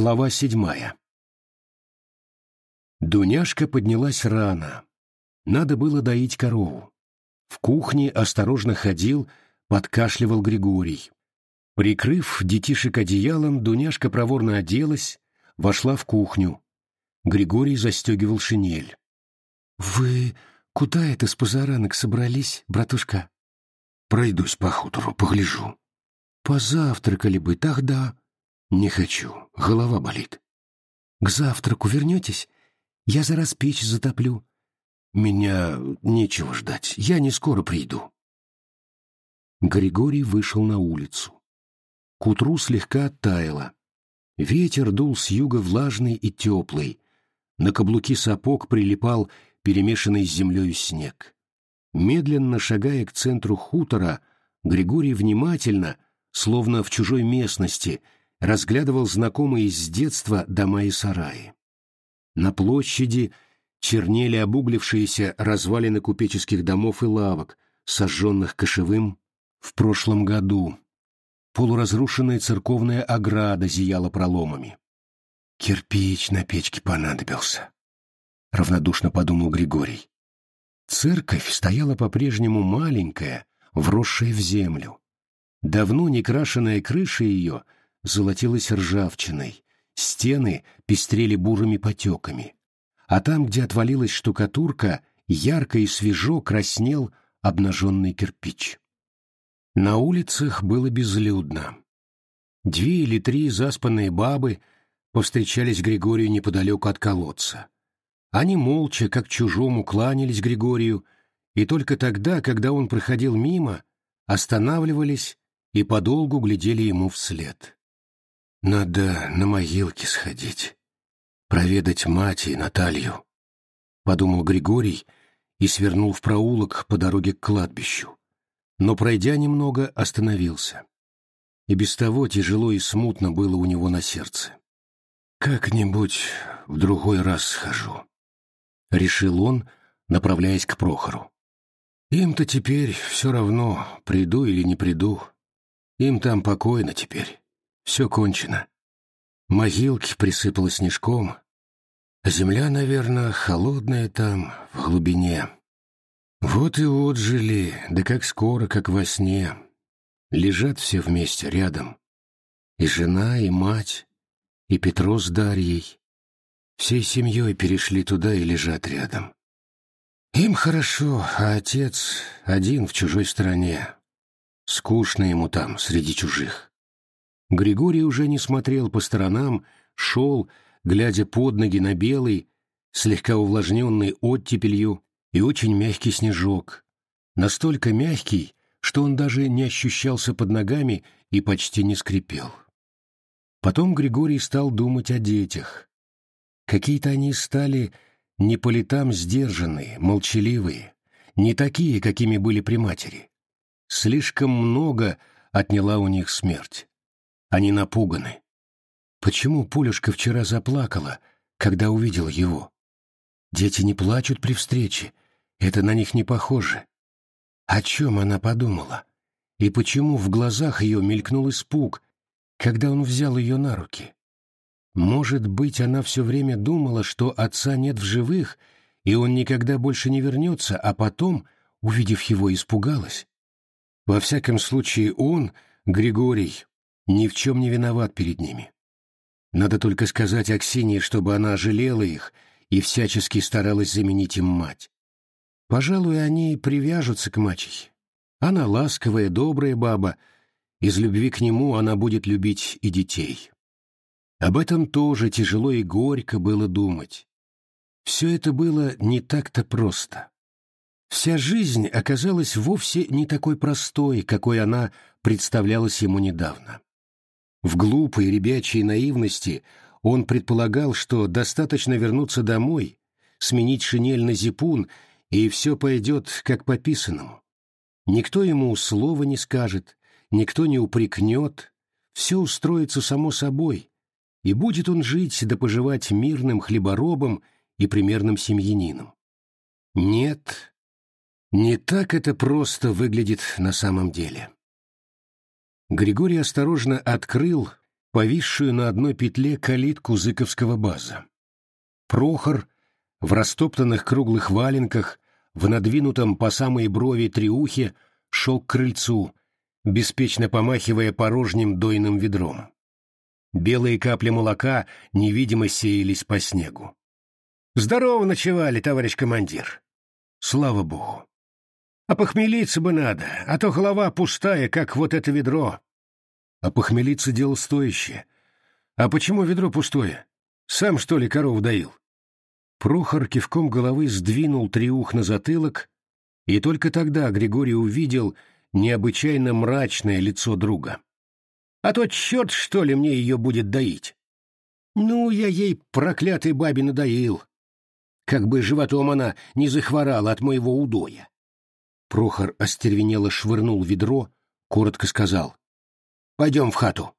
Глава седьмая Дуняшка поднялась рано. Надо было доить корову. В кухне осторожно ходил, подкашливал Григорий. Прикрыв детишек одеялом, Дуняшка проворно оделась, вошла в кухню. Григорий застегивал шинель. — Вы куда это с позаранок собрались, братушка? — Пройдусь по хутору, погляжу. — Позавтракали бы, тогда. «Не хочу. Голова болит». «К завтраку вернетесь? Я зараз печь затоплю». «Меня нечего ждать. Я не скоро приду». Григорий вышел на улицу. К утру слегка оттаяло. Ветер дул с юга влажный и теплый. На каблуки сапог прилипал перемешанный с землей снег. Медленно шагая к центру хутора, Григорий внимательно, словно в чужой местности, разглядывал знакомые с детства дома и сараи. На площади чернели обуглившиеся развалины купеческих домов и лавок, сожженных кошевым в прошлом году. Полуразрушенная церковная ограда зияла проломами. «Кирпич на печке понадобился», — равнодушно подумал Григорий. Церковь стояла по-прежнему маленькая, вросшая в землю. Давно не крашенная крыша ее — золотилась ржавчиной, стены пестрели бурыми потеками, а там, где отвалилась штукатурка, ярко и свежо краснел обнаженный кирпич. На улицах было безлюдно. Две или три заспанные бабы повстречались Григорию неподалеку от колодца. Они молча, как чужому, кланялись Григорию, и только тогда, когда он проходил мимо, останавливались и подолгу глядели ему вслед. Надо на могилки сходить, проведать мать и Наталью, — подумал Григорий и свернул в проулок по дороге к кладбищу. Но, пройдя немного, остановился. И без того тяжело и смутно было у него на сердце. «Как-нибудь в другой раз схожу», — решил он, направляясь к Прохору. «Им-то теперь все равно, приду или не приду. Им там покойно теперь». Все кончено. Могилки присыпало снежком. Земля, наверное, холодная там, в глубине. Вот и отжили, да как скоро, как во сне. Лежат все вместе рядом. И жена, и мать, и Петро с Дарьей. Всей семьей перешли туда и лежат рядом. Им хорошо, а отец один в чужой стране. Скучно ему там, среди чужих. Григорий уже не смотрел по сторонам, шел, глядя под ноги на белый, слегка увлажненный оттепелью и очень мягкий снежок. Настолько мягкий, что он даже не ощущался под ногами и почти не скрипел. Потом Григорий стал думать о детях. Какие-то они стали не по летам сдержанные, молчаливые, не такие, какими были при матери. Слишком много отняла у них смерть. Они напуганы. Почему Полюшка вчера заплакала, когда увидела его? Дети не плачут при встрече, это на них не похоже. О чем она подумала? И почему в глазах ее мелькнул испуг, когда он взял ее на руки? Может быть, она все время думала, что отца нет в живых, и он никогда больше не вернется, а потом, увидев его, испугалась? Во всяком случае, он, Григорий, ни в чем не виноват перед ними. Надо только сказать Аксинье, чтобы она жалела их и всячески старалась заменить им мать. Пожалуй, они привяжутся к мачехе. Она ласковая, добрая баба, из любви к нему она будет любить и детей. Об этом тоже тяжело и горько было думать. Все это было не так-то просто. Вся жизнь оказалась вовсе не такой простой, какой она представлялась ему недавно. В глупой ребячей наивности он предполагал, что достаточно вернуться домой, сменить шинель на зипун, и все пойдет как по писанному. Никто ему слова не скажет, никто не упрекнет, все устроится само собой, и будет он жить да поживать мирным хлеборобом и примерным семьянином. Нет, не так это просто выглядит на самом деле. Григорий осторожно открыл повисшую на одной петле калитку Зыковского база. Прохор в растоптанных круглых валенках, в надвинутом по самой брови триухе, шел к крыльцу, беспечно помахивая порожним дойным ведром. Белые капли молока невидимо сеялись по снегу. «Здорово ночевали, товарищ командир!» «Слава богу!» «А похмелиться бы надо, а то голова пустая, как вот это ведро!» «А похмелиться дело стоящее. А почему ведро пустое? Сам, что ли, корову доил?» Прохор кивком головы сдвинул триух на затылок, и только тогда Григорий увидел необычайно мрачное лицо друга. «А то черт, что ли, мне ее будет доить?» «Ну, я ей, проклятой бабе, надоил. Как бы животом она не захворала от моего удоя». Прохор остервенело швырнул ведро, коротко сказал. «Пойдем в хату».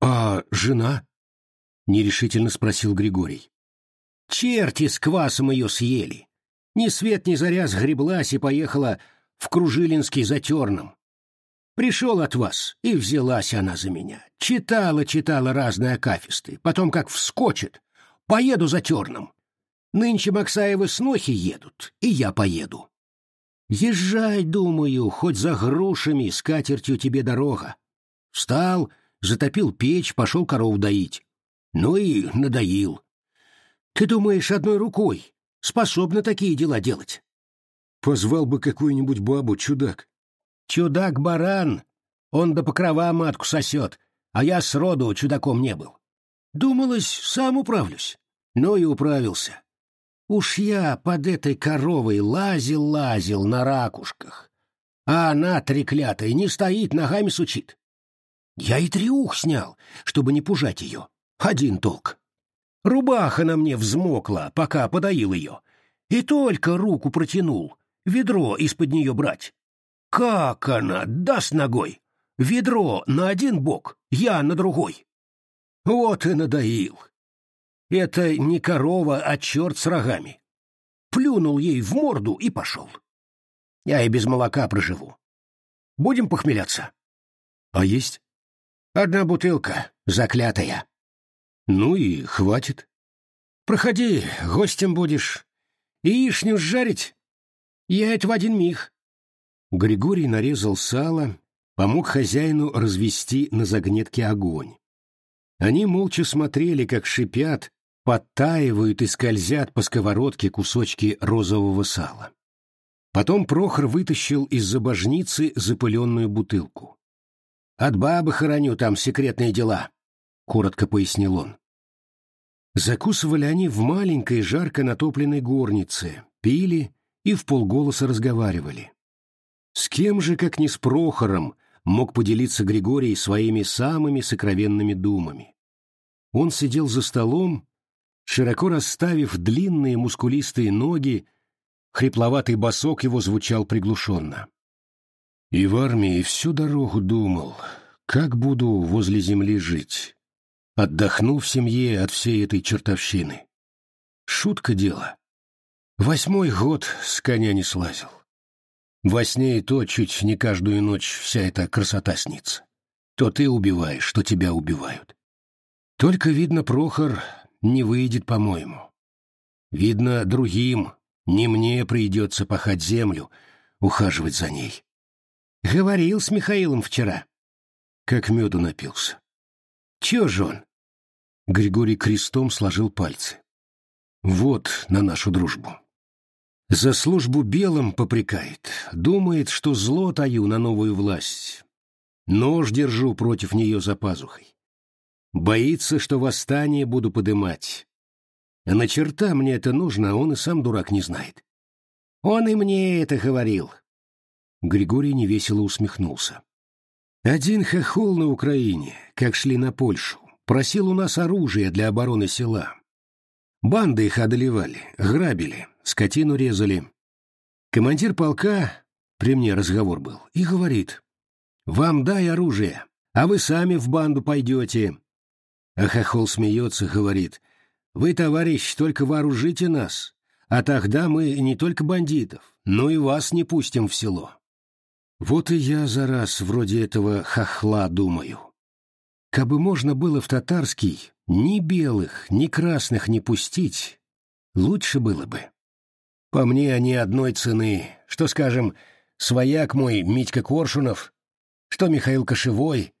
«А жена?» — нерешительно спросил Григорий. Черти с квасом ее съели. Ни свет ни заря сгреблась и поехала в Кружилинский за терном. Пришел от вас, и взялась она за меня. Читала, читала разные акафисты. Потом как вскочит. Поеду за терном. Нынче Максаевы снохи едут, и я поеду. Езжай, думаю, хоть за грушами, с катертью тебе дорога. Встал, затопил печь, пошел коров доить. Ну и надоил. Ты думаешь, одной рукой способна такие дела делать? Позвал бы какую-нибудь бабу, чудак. Чудак-баран. Он до покрова матку сосет, а я сроду чудаком не был. Думалось, сам управлюсь. Но и управился. Уж я под этой коровой лазил-лазил на ракушках, а она, треклятая, не стоит, ногами сучит. Я и триух снял, чтобы не пужать ее. Один толк. Рубаха на мне взмокла, пока подоил ее. И только руку протянул, ведро из-под нее брать. Как она даст ногой? Ведро на один бок, я на другой. Вот и надоил. Это не корова, а черт с рогами. Плюнул ей в морду и пошел. Я и без молока проживу. Будем похмеляться? А есть? Одна бутылка, заклятая. Ну и хватит. Проходи, гостем будешь. Яичню жарить? Я это в один миг. Григорий нарезал сало, помог хозяину развести на загнетке огонь. Они молча смотрели, как шипят, подтаивают и скользят по сковородке кусочки розового сала. Потом Прохор вытащил из-за божницы запыленную бутылку. «От бабы хороню, там секретные дела», — коротко пояснил он. Закусывали они в маленькой жарко натопленной горнице, пили и в полголоса разговаривали. С кем же, как не с Прохором, мог поделиться Григорий своими самыми сокровенными думами? Он сидел за столом, широко расставив длинные мускулистые ноги, хрипловатый босок его звучал приглушенно. И в армии всю дорогу думал, как буду возле земли жить. Отдохну в семье от всей этой чертовщины. Шутка дело. Восьмой год с коня не слазил. Во сне и то чуть не каждую ночь вся эта красота снится. То ты убиваешь, то тебя убивают. Только, видно, Прохор не выйдет, по-моему. Видно, другим, не мне придется пахать землю, ухаживать за ней. Говорил с Михаилом вчера. Как меду напился. Чего же он? Григорий крестом сложил пальцы. Вот на нашу дружбу. За службу белым попрекает, думает, что зло таю на новую власть. Нож держу против нее за пазухой. Боится, что восстание буду подымать. На черта мне это нужно, а он и сам дурак не знает. Он и мне это говорил. Григорий невесело усмехнулся. Один хохол на Украине, как шли на Польшу, просил у нас оружие для обороны села. Банды их одолевали, грабили, скотину резали. Командир полка, при мне разговор был, и говорит, «Вам дай оружие, а вы сами в банду пойдете». А хохол смеется, говорит, «Вы, товарищ, только вооружите нас, а тогда мы не только бандитов, но и вас не пустим в село». Вот и я за раз вроде этого хохла думаю. Кабы можно было в татарский ни белых, ни красных не пустить, лучше было бы. По мне они одной цены, что, скажем, свояк мой Митька Коршунов, что Михаил Кошевой.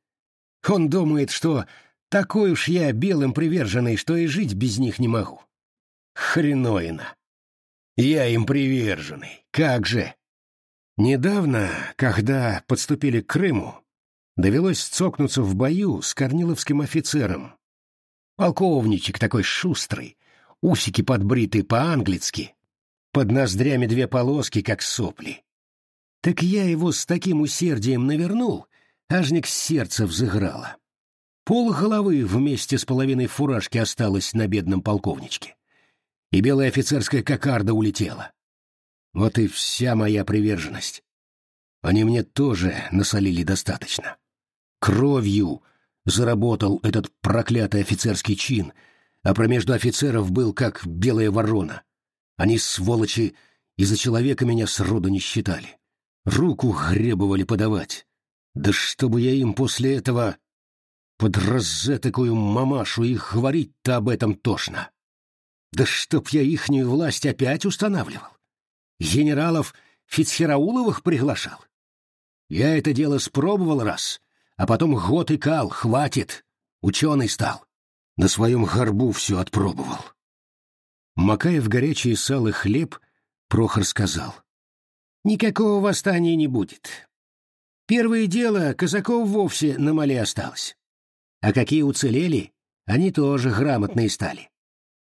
Он думает, что такой уж я белым приверженный, что и жить без них не могу. Хреновина. Я им приверженный. Как же? Недавно, когда подступили к Крыму, довелось цокнуться в бою с корниловским офицером. Полковничек такой шустрый, усики подбритые по-английски, под ноздрями две полоски, как сопли. Так я его с таким усердием навернул, ажник сердце взыграло. Пол головы вместе с половиной фуражки осталось на бедном полковничке. И белая офицерская кокарда улетела. Вот и вся моя приверженность. Они мне тоже насолили достаточно. Кровью заработал этот проклятый офицерский чин, а промежду офицеров был как белая ворона. Они, сволочи, из-за человека меня сроду не считали. Руку гребовали подавать. Да чтобы я им после этого под разетакую мамашу их говорить-то об этом тошно. Да чтоб я ихнюю власть опять устанавливал. Генералов Фицхерауловых приглашал. Я это дело спробовал раз, а потом год и кал, хватит. Ученый стал. На своем горбу все отпробовал. Макая в горячие сало хлеб, Прохор сказал. Никакого восстания не будет. Первое дело, казаков вовсе на мале осталось. А какие уцелели, они тоже грамотные стали.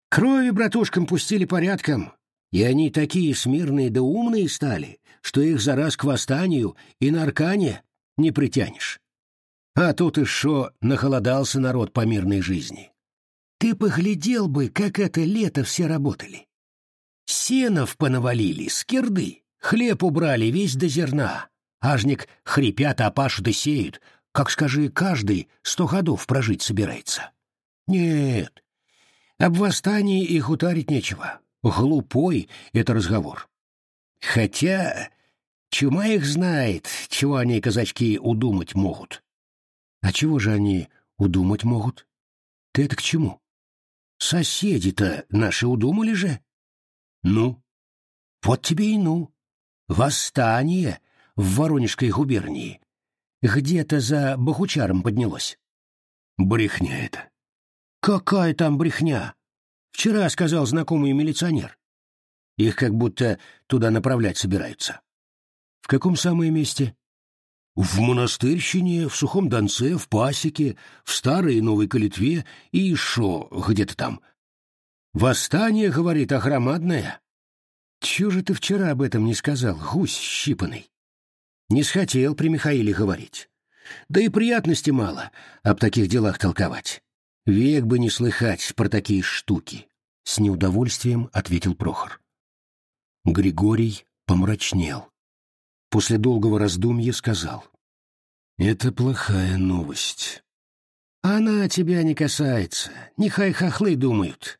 Крови братушкам пустили порядком, и они такие смирные да умные стали, что их за раз к восстанию и на аркане не притянешь. А тут и шо нахолодался народ по мирной жизни. Ты поглядел бы, как это лето все работали. Сенов понавалили, скирды, Хлеб убрали весь до зерна. Ажник хрипят, а пашут и сеют. Как, скажи, каждый сто годов прожить собирается. Нет, об восстании их утарить нечего. Глупой это разговор. Хотя чума их знает, чего они, казачки, удумать могут. А чего же они удумать могут? Ты это к чему? Соседи-то наши удумали же. Ну? Вот тебе и ну. Восстание в Воронежской губернии. Где-то за Бахучаром поднялось. Брехня это. Какая там брехня? Вчера сказал знакомый милиционер. Их как будто туда направлять собираются. В каком самое месте? В монастырщине, в Сухом Донце, в Пасеке, в Старой и Новой Калитве и еще где-то там. Восстание, говорит, огромадное. Чего же ты вчера об этом не сказал, гусь щипанный? Не схотел при Михаиле говорить. Да и приятности мало об таких делах толковать. Век бы не слыхать про такие штуки, — с неудовольствием ответил Прохор. Григорий помрачнел. После долгого раздумья сказал. «Это плохая новость. Она тебя не касается, нехай хохлы думают.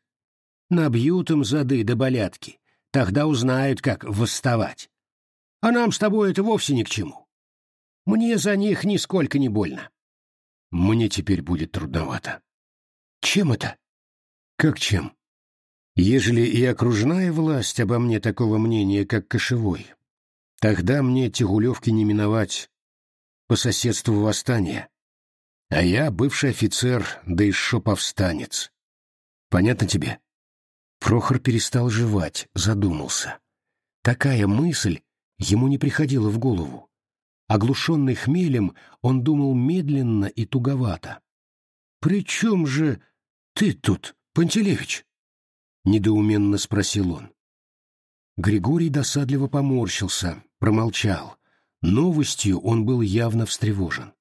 Набьют им зады до болятки, Тогда узнают, как восставать. А нам с тобой это вовсе ни к чему. Мне за них нисколько не больно. Мне теперь будет трудновато. Чем это? Как чем? Ежели и окружная власть обо мне такого мнения, как кошевой, тогда мне тягулевки не миновать по соседству восстания. А я бывший офицер, да еще повстанец. Понятно тебе? Прохор перестал жевать, задумался. Такая мысль ему не приходила в голову. Оглушенный хмелем, он думал медленно и туговато. «При чем же ты тут, Пантелеевич?» — недоуменно спросил он. Григорий досадливо поморщился, промолчал. Новостью он был явно встревожен.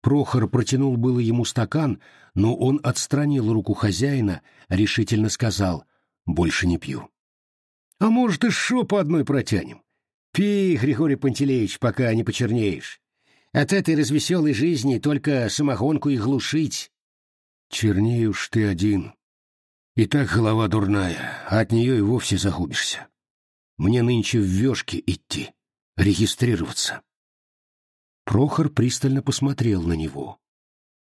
Прохор протянул было ему стакан, но он отстранил руку хозяина, решительно сказал больше не пью. А может, и шо по одной протянем? Пей, Григорий Пантелеич, пока не почернеешь. От этой развеселой жизни только самогонку и глушить. Чернеешь ты один. И так голова дурная, а от нее и вовсе загубишься. Мне нынче в вешке идти, регистрироваться. Прохор пристально посмотрел на него.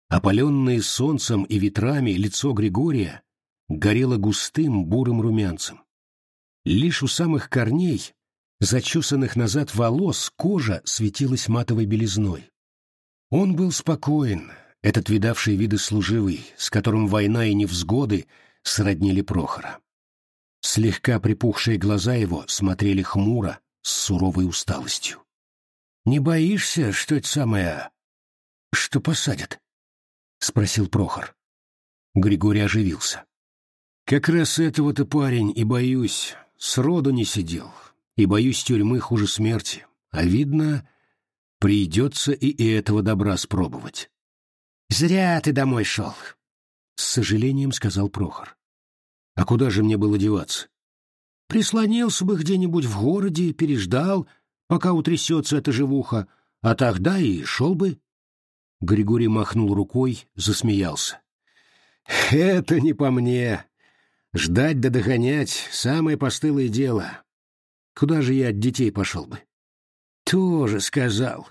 Опаленное солнцем и ветрами лицо Григория горело густым бурым румянцем. Лишь у самых корней, зачесанных назад волос, кожа светилась матовой белизной. Он был спокоен, этот видавший виды служивый, с которым война и невзгоды сроднили Прохора. Слегка припухшие глаза его смотрели хмуро, с суровой усталостью. «Не боишься, что это самое... что посадят?» — спросил Прохор. Григорий оживился. «Как раз этого-то, парень, и боюсь. Сроду не сидел. И боюсь тюрьмы хуже смерти. А видно, придется и этого добра спробовать». «Зря ты домой шел», — с сожалением сказал Прохор. «А куда же мне было деваться?» «Прислонился бы где-нибудь в городе, переждал, пока утрясется эта живуха, а тогда и шел бы». Григорий махнул рукой, засмеялся. «Это не по мне. Ждать да догонять — самое постылое дело. Куда же я от детей пошел бы?» «Тоже сказал.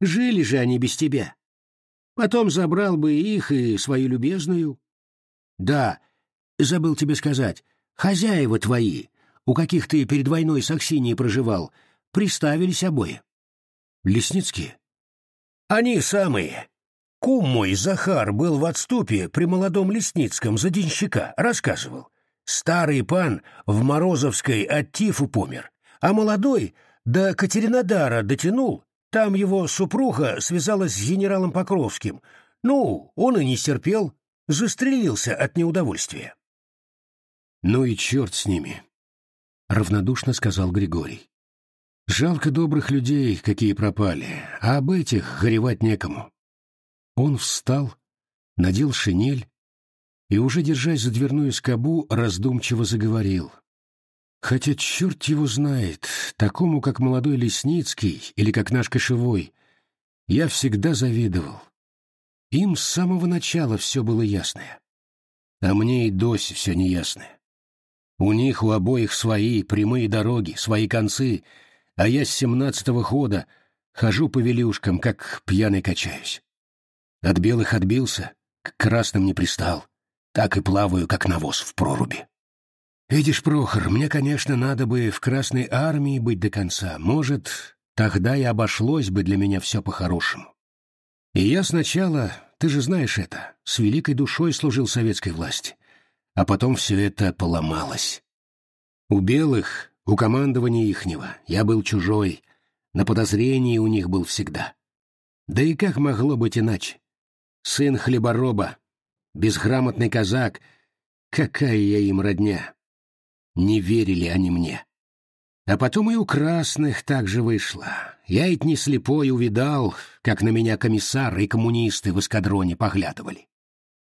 Жили же они без тебя. Потом забрал бы их и свою любезную. Да, забыл тебе сказать, хозяева твои, у каких ты перед войной с Аксиньей проживал, приставились обои. Лесницкие? Они самые. Кум мой, Захар, был в отступе при молодом Лесницком за денщика, рассказывал. Старый пан в Морозовской от тифу помер, а молодой до Катеринодара дотянул, там его супруга связалась с генералом Покровским. Ну, он и не стерпел, застрелился от неудовольствия. «Ну и черт с ними», — равнодушно сказал Григорий. Жалко добрых людей, какие пропали, а об этих горевать некому. Он встал, надел шинель и, уже держась за дверную скобу, раздумчиво заговорил. Хотя черт его знает, такому, как молодой Лесницкий или как наш Кошевой, я всегда завидовал. Им с самого начала все было ясное. А мне и доси все неясное. У них у обоих свои прямые дороги, свои концы — а я с семнадцатого хода хожу по велюшкам, как пьяный качаюсь. От белых отбился, к красным не пристал, так и плаваю, как навоз в проруби. Видишь, Прохор, мне, конечно, надо бы в Красной Армии быть до конца. Может, тогда и обошлось бы для меня все по-хорошему. И я сначала, ты же знаешь это, с великой душой служил советской власти, а потом все это поломалось. У белых у командования ихнего я был чужой, на подозрении у них был всегда. Да и как могло быть иначе? Сын хлебороба, безграмотный казак, какая я им родня. Не верили они мне. А потом и у красных так же вышло. Я ведь не слепой увидал, как на меня комиссары и коммунисты в эскадроне поглядывали.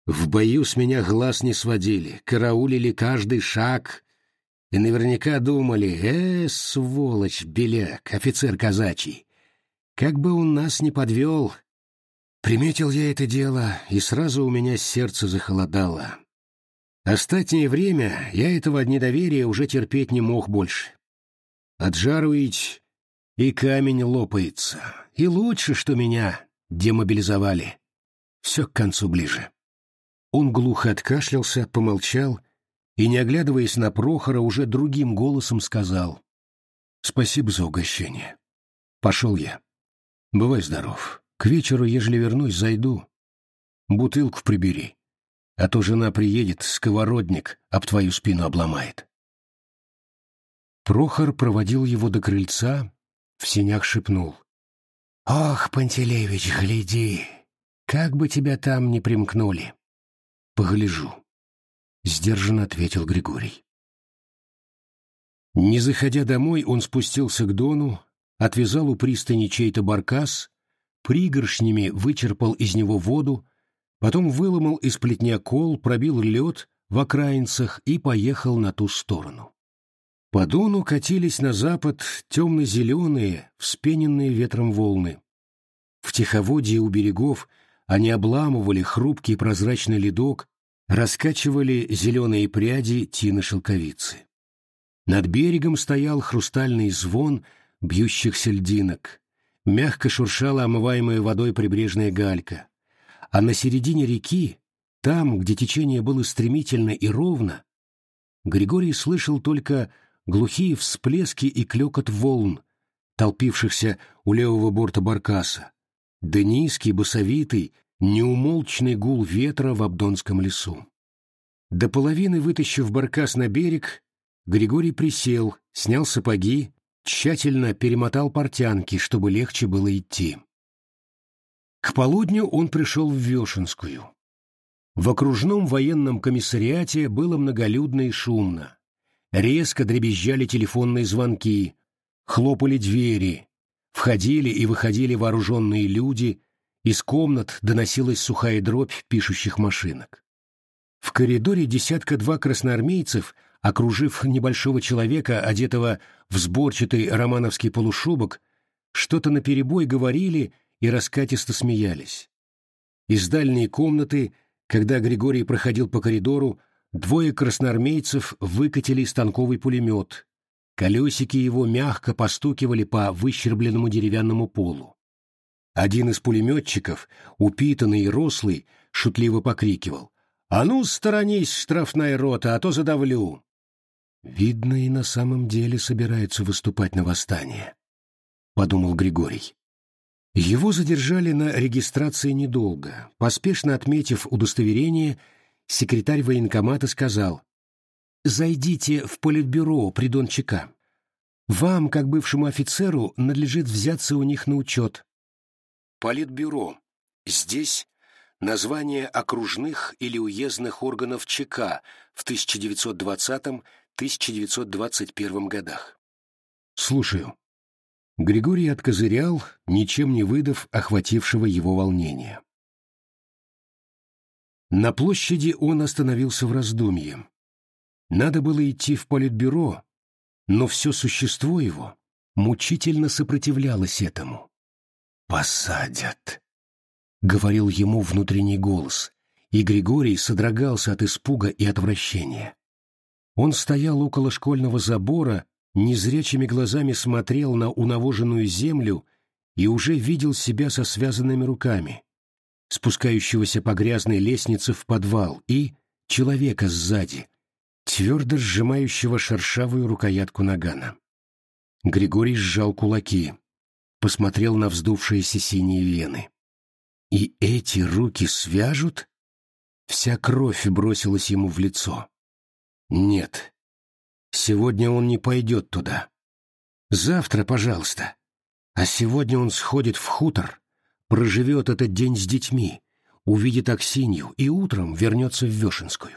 В бою с меня глаз не сводили, караулили каждый шаг, и наверняка думали, э, сволочь, беляк, офицер казачий, как бы он нас не подвел. Приметил я это дело, и сразу у меня сердце захолодало. Остатнее время я этого недоверия уже терпеть не мог больше. Отжаруить и камень лопается. И лучше, что меня демобилизовали. Все к концу ближе. Он глухо откашлялся, помолчал и, не оглядываясь на Прохора, уже другим голосом сказал «Спасибо за угощение. Пошел я. Бывай здоров. К вечеру, ежели вернусь, зайду. Бутылку прибери, а то жена приедет, сковородник об твою спину обломает». Прохор проводил его до крыльца, в сенях шепнул. «Ох, Пантелеевич, гляди, как бы тебя там не примкнули!» «Погляжу». — сдержанно ответил Григорий. Не заходя домой, он спустился к Дону, отвязал у пристани чей-то баркас, пригоршнями вычерпал из него воду, потом выломал из плетня кол, пробил лед в окраинцах и поехал на ту сторону. По Дону катились на запад темно-зеленые, вспененные ветром волны. В тиховодье у берегов они обламывали хрупкий прозрачный ледок, раскачивали зеленые пряди тины шелковицы. Над берегом стоял хрустальный звон бьющихся льдинок, мягко шуршала омываемая водой прибрежная галька, а на середине реки, там, где течение было стремительно и ровно, Григорий слышал только глухие всплески и клекот волн, толпившихся у левого борта баркаса, да низкий, басовитый, неумолчный гул ветра в Абдонском лесу. До половины вытащив баркас на берег, Григорий присел, снял сапоги, тщательно перемотал портянки, чтобы легче было идти. К полудню он пришел в Вешенскую. В окружном военном комиссариате было многолюдно и шумно. Резко дребезжали телефонные звонки, хлопали двери, входили и выходили вооруженные люди, из комнат доносилась сухая дробь пишущих машинок. В коридоре десятка-два красноармейцев, окружив небольшого человека, одетого в сборчатый романовский полушубок, что-то наперебой говорили и раскатисто смеялись. Из дальней комнаты когда Григорий проходил по коридору, двое красноармейцев выкатили станковый пулемет. Колесики его мягко постукивали по выщербленному деревянному полу. Один из пулеметчиков, упитанный и рослый, шутливо покрикивал. «А ну, сторонись, штрафная рота, а то задавлю!» «Видно, и на самом деле собираются выступать на восстание», — подумал Григорий. Его задержали на регистрации недолго. Поспешно отметив удостоверение, секретарь военкомата сказал «Зайдите в политбюро при Дончака. Вам, как бывшему офицеру, надлежит взяться у них на учет». Политбюро. Здесь название окружных или уездных органов ЧК в 1920-1921 годах. «Слушаю», Григорий откозырял, ничем не выдав охватившего его волнения. На площади он остановился в раздумье. Надо было идти в политбюро, но все существо его мучительно сопротивлялось этому. «Посадят», — говорил ему внутренний голос, и Григорий содрогался от испуга и отвращения. Он стоял около школьного забора незрячими глазами смотрел на унавоженную землю и уже видел себя со связанными руками, спускающегося по грязной лестнице в подвал, и человека сзади, твердо сжимающего шершавую рукоятку нагана. Григорий сжал кулаки, посмотрел на вздувшиеся синие вены. И эти руки свяжут? Вся кровь бросилась ему в лицо. Нет, Сегодня он не пойдет туда. Завтра, пожалуйста. А сегодня он сходит в хутор, проживет этот день с детьми, увидит Аксинью и утром вернется в Вешенскую.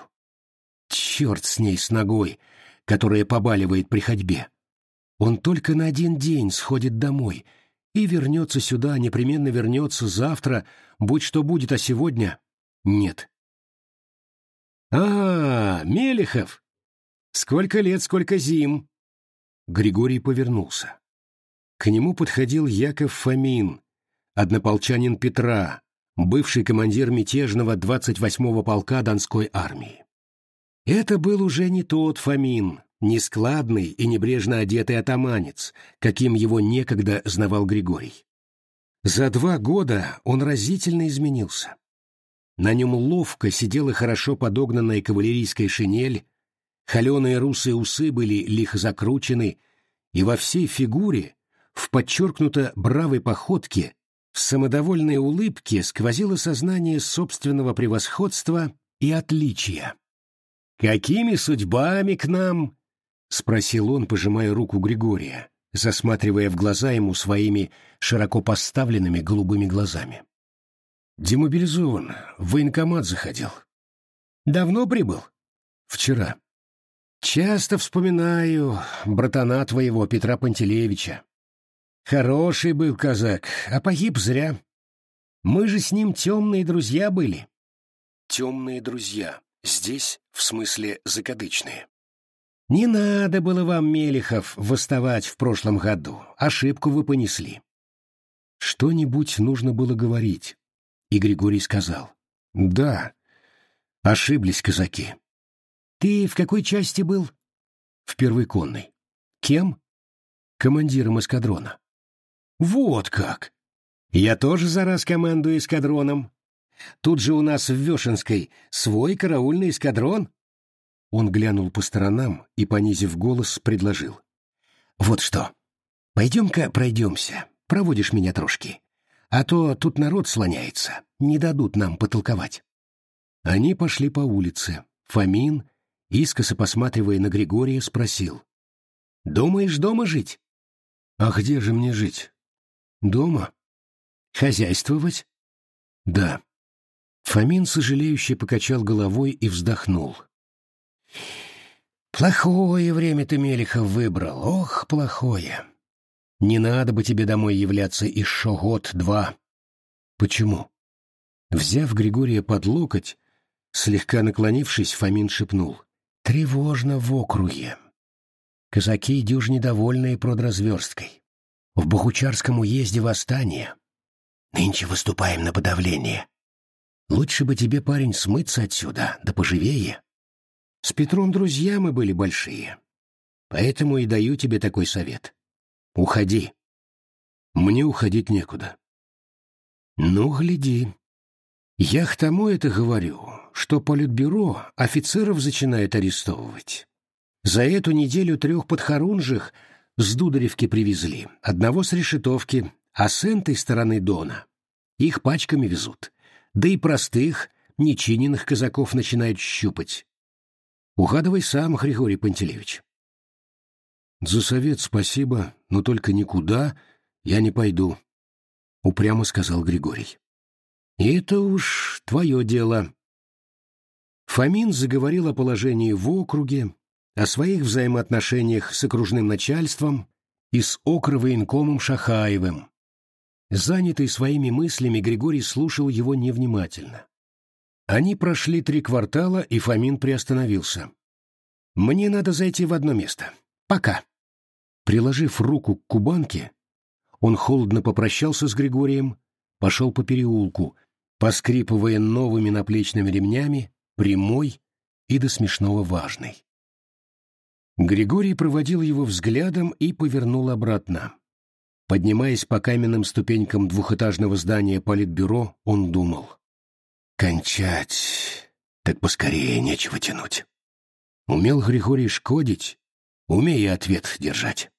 Черт с ней с ногой, которая побаливает при ходьбе. Он только на один день сходит домой и вернется сюда, непременно вернется завтра, будь что будет, а сегодня — нет. «А, Мелехов!» Сколько лет, сколько зим!» Григорий повернулся. К нему подходил Яков Фомин, однополчанин Петра, бывший командир мятежного 28-го полка Донской армии. Это был уже не тот Фомин, нескладный и небрежно одетый атаманец, каким его некогда знавал Григорий. За два года он разительно изменился. На нем ловко сидела хорошо подогнанная кавалерийская шинель, Холеные русые усы были лихо закручены, и во всей фигуре, в подчеркнуто бравой походке, в самодовольной улыбке сквозило сознание собственного превосходства и отличия. «Какими судьбами к нам?» — спросил он, пожимая руку Григория, засматривая в глаза ему своими широко поставленными голубыми глазами. «Демобилизован, в военкомат заходил». «Давно прибыл?» «Вчера». Часто вспоминаю братана твоего Петра Пантелеевича. Хороший был казак, а погиб зря. Мы же с ним темные друзья были. Темные друзья. Здесь, в смысле, закадычные. Не надо было вам, Мелехов, восставать в прошлом году. Ошибку вы понесли. Что-нибудь нужно было говорить. И Григорий сказал. Да, ошиблись казаки. Ты в какой части был? В первой конной. Кем? Командиром эскадрона. Вот как! Я тоже за раз командую эскадроном. Тут же у нас в Вешенской свой караульный эскадрон. Он глянул по сторонам и, понизив голос, предложил. Вот что, пойдем-ка пройдемся, проводишь меня трошки. А то тут народ слоняется, не дадут нам потолковать. Они пошли по улице. Фомин, искоса посматривая на Григория, спросил. «Думаешь дома жить?» «А где же мне жить?» «Дома?» «Хозяйствовать?» «Да». Фомин сожалеюще покачал головой и вздохнул. «Плохое время ты, Мелехов, выбрал, ох, плохое. Не надо бы тебе домой являться еще год-два». «Почему?» Взяв Григория под локоть, слегка наклонившись, Фомин шепнул. «Тревожно в округе. Казаки дюж недовольные продразверсткой. В Богучарском уезде восстание. Нынче выступаем на подавление. Лучше бы тебе, парень, смыться отсюда, да поживее. С Петром друзья мы были большие. Поэтому и даю тебе такой совет. Уходи. Мне уходить некуда. Ну, гляди. Я к тому это говорю, что Политбюро офицеров начинает арестовывать. За эту неделю трех подхорунжих с Дударевки привезли, одного с Решетовки, а с этой стороны Дона. Их пачками везут. Да и простых, нечиненных казаков начинают щупать. Угадывай сам, Григорий Пантелеевич. За совет спасибо, но только никуда я не пойду, — упрямо сказал Григорий. Это уж твое дело. Фомин заговорил о положении в округе, о своих взаимоотношениях с окружным начальством и с окровоенкомом Шахаевым. Занятый своими мыслями, Григорий слушал его невнимательно. Они прошли три квартала, и Фомин приостановился. «Мне надо зайти в одно место. Пока». Приложив руку к кубанке, он холодно попрощался с Григорием, пошел по переулку, поскрипывая новыми наплечными ремнями, прямой и до смешного важный. Григорий проводил его взглядом и повернул обратно. Поднимаясь по каменным ступенькам двухэтажного здания Политбюро, он думал. «Кончать! Так поскорее нечего тянуть». Умел Григорий шкодить, умея ответ держать.